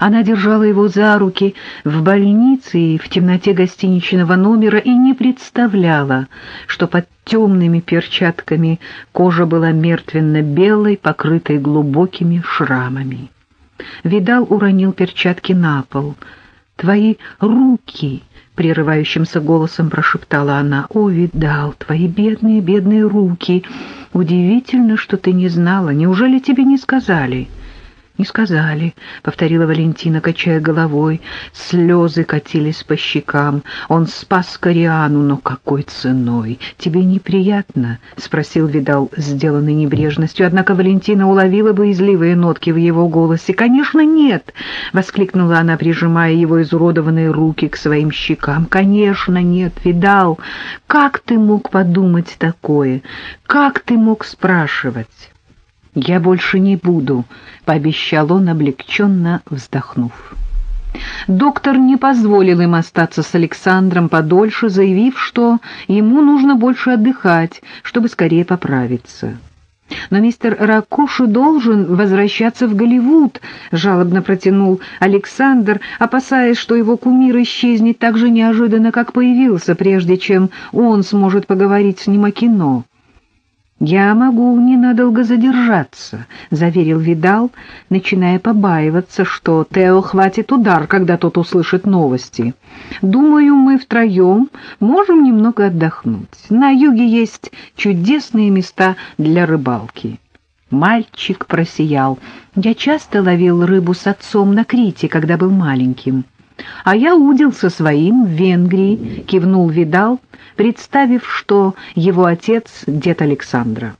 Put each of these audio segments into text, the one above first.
Она держала его за руки в больнице и в темноте гостиничного номера и не представляла, что под темными перчатками кожа была мертвенно-белой, покрытой глубокими шрамами. Видал уронил перчатки на пол. «Твои руки!» — прерывающимся голосом прошептала она. «О, Видал, твои бедные, бедные руки! Удивительно, что ты не знала. Неужели тебе не сказали?» «Не сказали», — повторила Валентина, качая головой. Слезы катились по щекам. Он спас Кориану, но какой ценой? Тебе неприятно? — спросил Видал, сделанный небрежностью. Однако Валентина уловила боязливые нотки в его голосе. «Конечно, нет!» — воскликнула она, прижимая его изуродованные руки к своим щекам. «Конечно, нет, Видал! Как ты мог подумать такое? Как ты мог спрашивать?» «Я больше не буду», — пообещал он, облегченно вздохнув. Доктор не позволил им остаться с Александром подольше, заявив, что ему нужно больше отдыхать, чтобы скорее поправиться. «Но мистер Ракуши должен возвращаться в Голливуд», — жалобно протянул Александр, опасаясь, что его кумир исчезнет так же неожиданно, как появился, прежде чем он сможет поговорить с ним о кино. «Я могу ненадолго задержаться», — заверил Видал, начиная побаиваться, что Тео хватит удар, когда тот услышит новости. «Думаю, мы втроем можем немного отдохнуть. На юге есть чудесные места для рыбалки». Мальчик просиял. «Я часто ловил рыбу с отцом на Крите, когда был маленьким». «А я удил со своим в Венгрии», — кивнул Видал, представив, что его отец — дед Александра.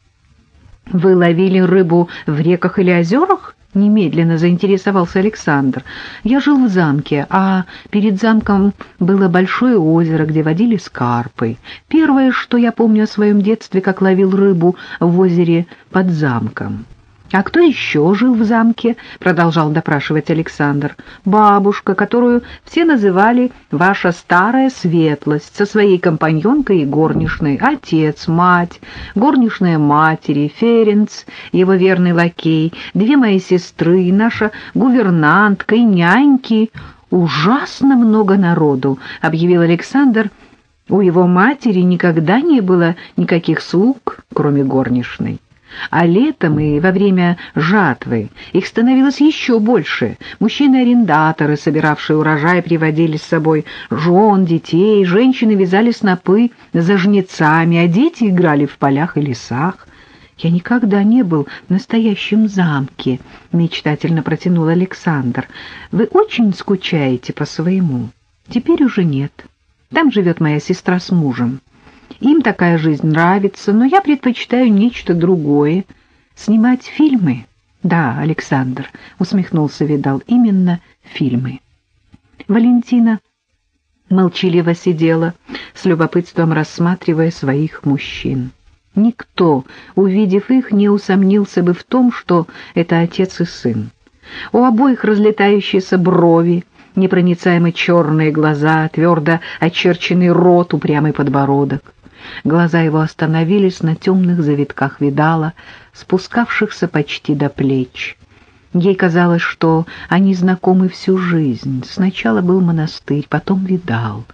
«Вы ловили рыбу в реках или озерах?» — немедленно заинтересовался Александр. «Я жил в замке, а перед замком было большое озеро, где водили скарпы. Первое, что я помню о своем детстве, как ловил рыбу в озере под замком». «А кто еще жил в замке?» — продолжал допрашивать Александр. «Бабушка, которую все называли «ваша старая светлость», со своей компаньонкой и горничной, отец, мать, горничная матери, Ференц, его верный лакей, две мои сестры, наша гувернантка и няньки. Ужасно много народу», — объявил Александр. «У его матери никогда не было никаких слуг, кроме горничной». А летом и во время жатвы их становилось еще больше. Мужчины-арендаторы, собиравшие урожай, приводили с собой жен, детей, женщины вязали снопы за жнецами, а дети играли в полях и лесах. «Я никогда не был в настоящем замке», — мечтательно протянул Александр. «Вы очень скучаете по своему?» «Теперь уже нет. Там живет моя сестра с мужем». Им такая жизнь нравится, но я предпочитаю нечто другое. Снимать фильмы? Да, Александр, усмехнулся Видал, именно фильмы. Валентина молчаливо сидела, с любопытством рассматривая своих мужчин. Никто, увидев их, не усомнился бы в том, что это отец и сын. У обоих разлетающиеся брови, непроницаемо черные глаза, твердо очерченный рот, упрямый подбородок. Глаза его остановились на темных завитках видала, спускавшихся почти до плеч. Ей казалось, что они знакомы всю жизнь. Сначала был монастырь, потом видал,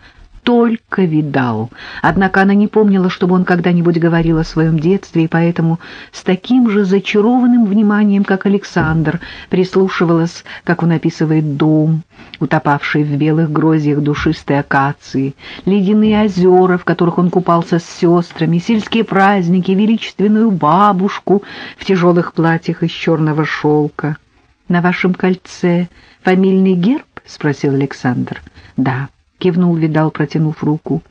только видал. Однако она не помнила, чтобы он когда-нибудь говорил о своем детстве, и поэтому с таким же зачарованным вниманием, как Александр, прислушивалась, как он описывает дом, утопавший в белых грозьях душистой акации, ледяные озера, в которых он купался с сестрами, сельские праздники, величественную бабушку в тяжелых платьях из черного шелка. «На вашем кольце фамильный герб?» — спросил Александр. «Да». — кивнул Видал, протянув руку.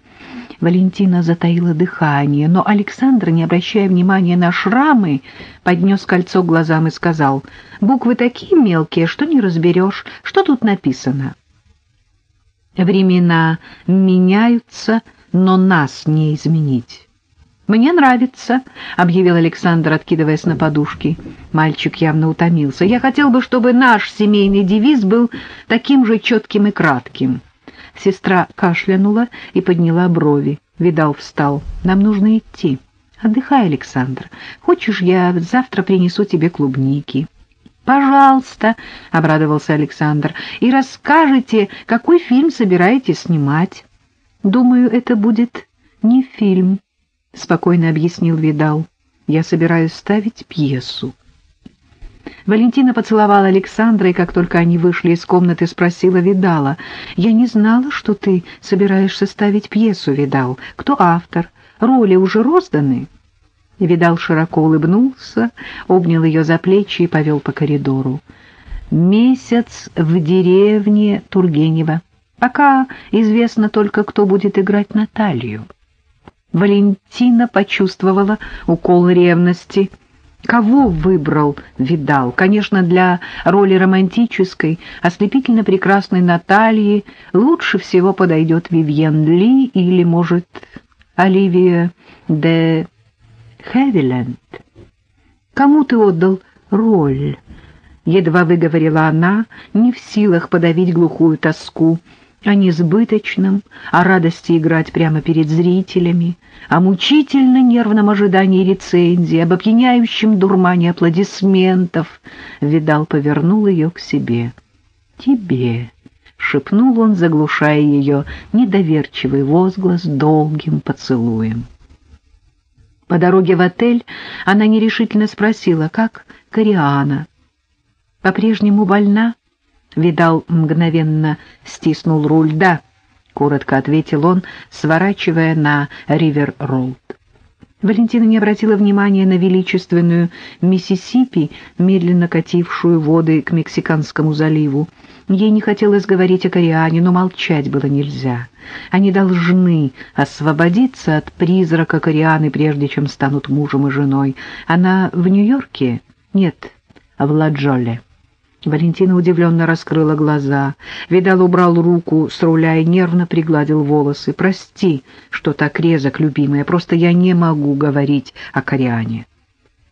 Валентина затаила дыхание, но Александр, не обращая внимания на шрамы, поднес кольцо к глазам и сказал, «Буквы такие мелкие, что не разберешь, что тут написано». «Времена меняются, но нас не изменить». «Мне нравится», — объявил Александр, откидываясь на подушки. Мальчик явно утомился. «Я хотел бы, чтобы наш семейный девиз был таким же четким и кратким». Сестра кашлянула и подняла брови. Видал встал. «Нам нужно идти. Отдыхай, Александр. Хочешь, я завтра принесу тебе клубники?» «Пожалуйста», — обрадовался Александр, — «и расскажите, какой фильм собираетесь снимать?» «Думаю, это будет не фильм», — спокойно объяснил Видал. «Я собираюсь ставить пьесу». Валентина поцеловала Александра, и как только они вышли из комнаты, спросила Видала. «Я не знала, что ты собираешься ставить пьесу, Видал. Кто автор? Роли уже розданы?» Видал широко улыбнулся, обнял ее за плечи и повел по коридору. «Месяц в деревне Тургенева. Пока известно только, кто будет играть Наталью». Валентина почувствовала укол ревности — Кого выбрал Видал? Конечно, для роли романтической, ослепительно прекрасной Натальи лучше всего подойдет Вивьен Ли или, может, Оливия де Хевиленд. Кому ты отдал роль? Едва выговорила она, не в силах подавить глухую тоску, о несбыточном, о радости играть прямо перед зрителями, о мучительно нервном ожидании рецензии, об опьяняющем дурмане аплодисментов. Видал повернул ее к себе. «Тебе», — шепнул он, заглушая ее недоверчивый возглас долгим поцелуем. По дороге в отель она нерешительно спросила, как Кориана. «По-прежнему больна?» Видал мгновенно стиснул руль. «Да», — коротко ответил он, сворачивая на Ривер-Роуд. Валентина не обратила внимания на величественную Миссисипи, медленно катившую воды к Мексиканскому заливу. Ей не хотелось говорить о Кориане, но молчать было нельзя. Они должны освободиться от призрака Корианы, прежде чем станут мужем и женой. Она в Нью-Йорке? Нет, в Ладжоле. Валентина удивленно раскрыла глаза. Видал убрал руку с руля и нервно пригладил волосы. «Прости, что так резок, любимая, просто я не могу говорить о Кориане».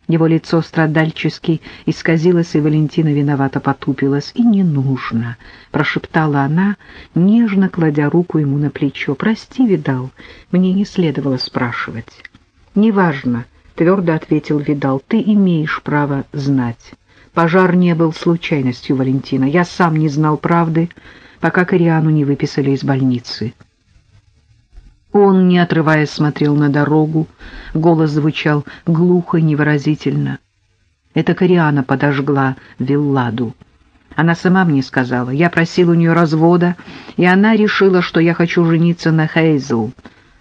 Его лицо страдальчески исказилось, и Валентина виновато потупилась. «И не нужно», — прошептала она, нежно кладя руку ему на плечо. «Прости, Видал, мне не следовало спрашивать». «Неважно», — твердо ответил Видал, — «ты имеешь право знать». Пожар не был случайностью, Валентина. Я сам не знал правды, пока Кориану не выписали из больницы. Он, не отрываясь, смотрел на дорогу. Голос звучал глухо и невыразительно. Это Кориана подожгла Вилладу. Она сама мне сказала. Я просил у нее развода, и она решила, что я хочу жениться на Хейзл.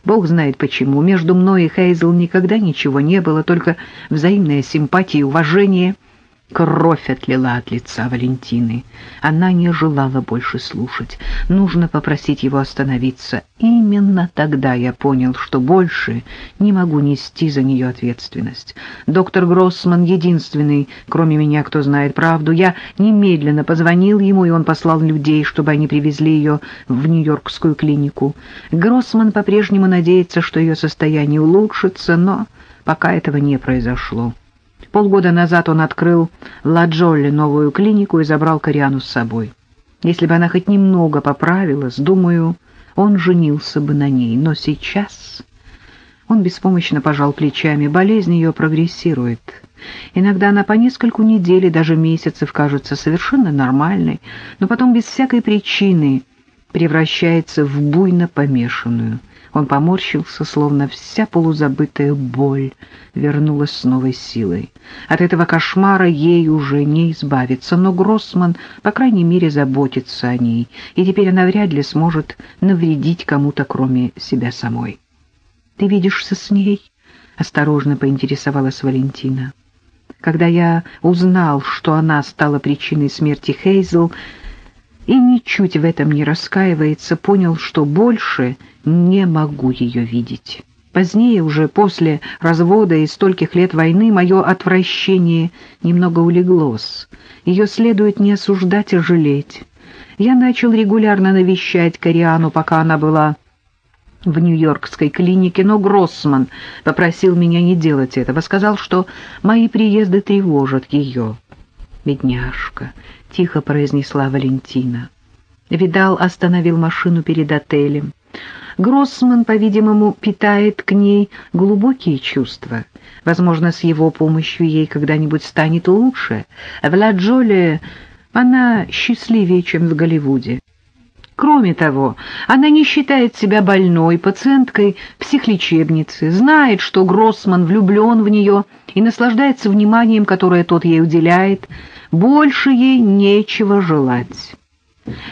Бог знает почему. Между мной и Хейзл никогда ничего не было, только взаимная симпатия и уважение — Кровь отлила от лица Валентины. Она не желала больше слушать. Нужно попросить его остановиться. Именно тогда я понял, что больше не могу нести за нее ответственность. Доктор Гроссман единственный, кроме меня, кто знает правду. Я немедленно позвонил ему, и он послал людей, чтобы они привезли ее в Нью-Йоркскую клинику. Гроссман по-прежнему надеется, что ее состояние улучшится, но пока этого не произошло. Полгода назад он открыл в Ладжолле новую клинику и забрал Кориану с собой. Если бы она хоть немного поправилась, думаю, он женился бы на ней. Но сейчас... Он беспомощно пожал плечами. Болезнь ее прогрессирует. Иногда она по нескольку недель даже месяцев кажется совершенно нормальной, но потом без всякой причины превращается в буйно помешанную. Он поморщился, словно вся полузабытая боль вернулась с новой силой. От этого кошмара ей уже не избавиться, но Гроссман, по крайней мере, заботится о ней, и теперь она вряд ли сможет навредить кому-то, кроме себя самой. «Ты видишься с ней?» — осторожно поинтересовалась Валентина. Когда я узнал, что она стала причиной смерти Хейзл, и ничуть в этом не раскаивается, понял, что больше не могу ее видеть. Позднее, уже после развода и стольких лет войны, мое отвращение немного улеглось. Ее следует не осуждать и жалеть. Я начал регулярно навещать Кориану, пока она была в Нью-Йоркской клинике, но Гроссман попросил меня не делать этого, сказал, что мои приезды тревожат ее. «Бедняжка», — тихо произнесла Валентина. Видал остановил машину перед отелем. Гроссман, по-видимому, питает к ней глубокие чувства. Возможно, с его помощью ей когда-нибудь станет лучше. В Ла-Джоле она счастливее, чем в Голливуде. Кроме того, она не считает себя больной, пациенткой психлечебницы, знает, что Гроссман влюблен в нее и наслаждается вниманием, которое тот ей уделяет. Больше ей нечего желать.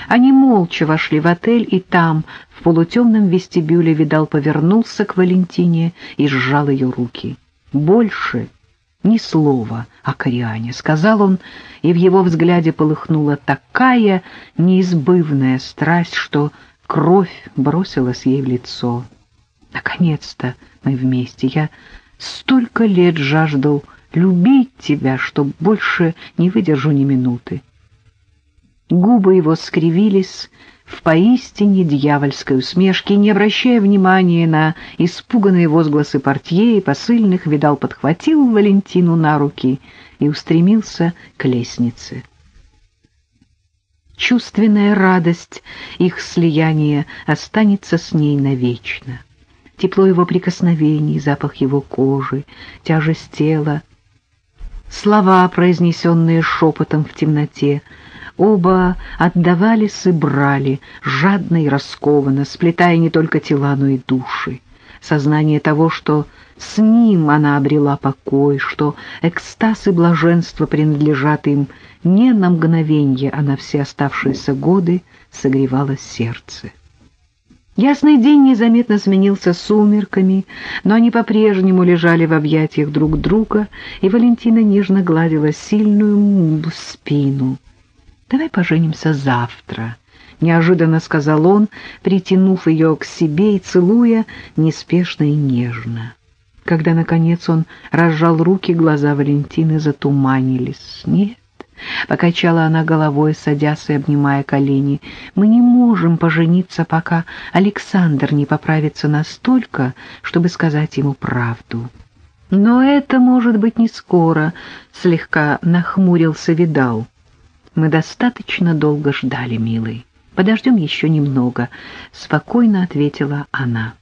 Они молча вошли в отель, и там, в полутемном вестибюле, Видал повернулся к Валентине и сжал ее руки. «Больше ни слова о Кориане», — сказал он, и в его взгляде полыхнула такая неизбывная страсть, что кровь бросилась ей в лицо. «Наконец-то мы вместе. Я столько лет жаждал любить тебя, что больше не выдержу ни минуты». Губы его скривились в поистине дьявольской усмешке, не обращая внимания на испуганные возгласы портье и посыльных, видал, подхватил Валентину на руки и устремился к лестнице. Чувственная радость их слияния останется с ней навечно. Тепло его прикосновений, запах его кожи, тяжесть тела, слова, произнесенные шепотом в темноте — Оба отдавались и брали, жадно и раскованно, сплетая не только тела, но и души. Сознание того, что с ним она обрела покой, что экстаз и блаженство принадлежат им не на мгновенье, а на все оставшиеся годы, согревало сердце. Ясный день незаметно сменился сумерками, но они по-прежнему лежали в объятиях друг друга, и Валентина нежно гладила сильную спину — «Давай поженимся завтра», — неожиданно сказал он, притянув ее к себе и целуя неспешно и нежно. Когда, наконец, он разжал руки, глаза Валентины затуманились. «Нет», — покачала она головой, садясь и обнимая колени, — «мы не можем пожениться, пока Александр не поправится настолько, чтобы сказать ему правду». «Но это может быть не скоро», — слегка нахмурился Видал. Мы достаточно долго ждали, милый. Подождем еще немного, — спокойно ответила она.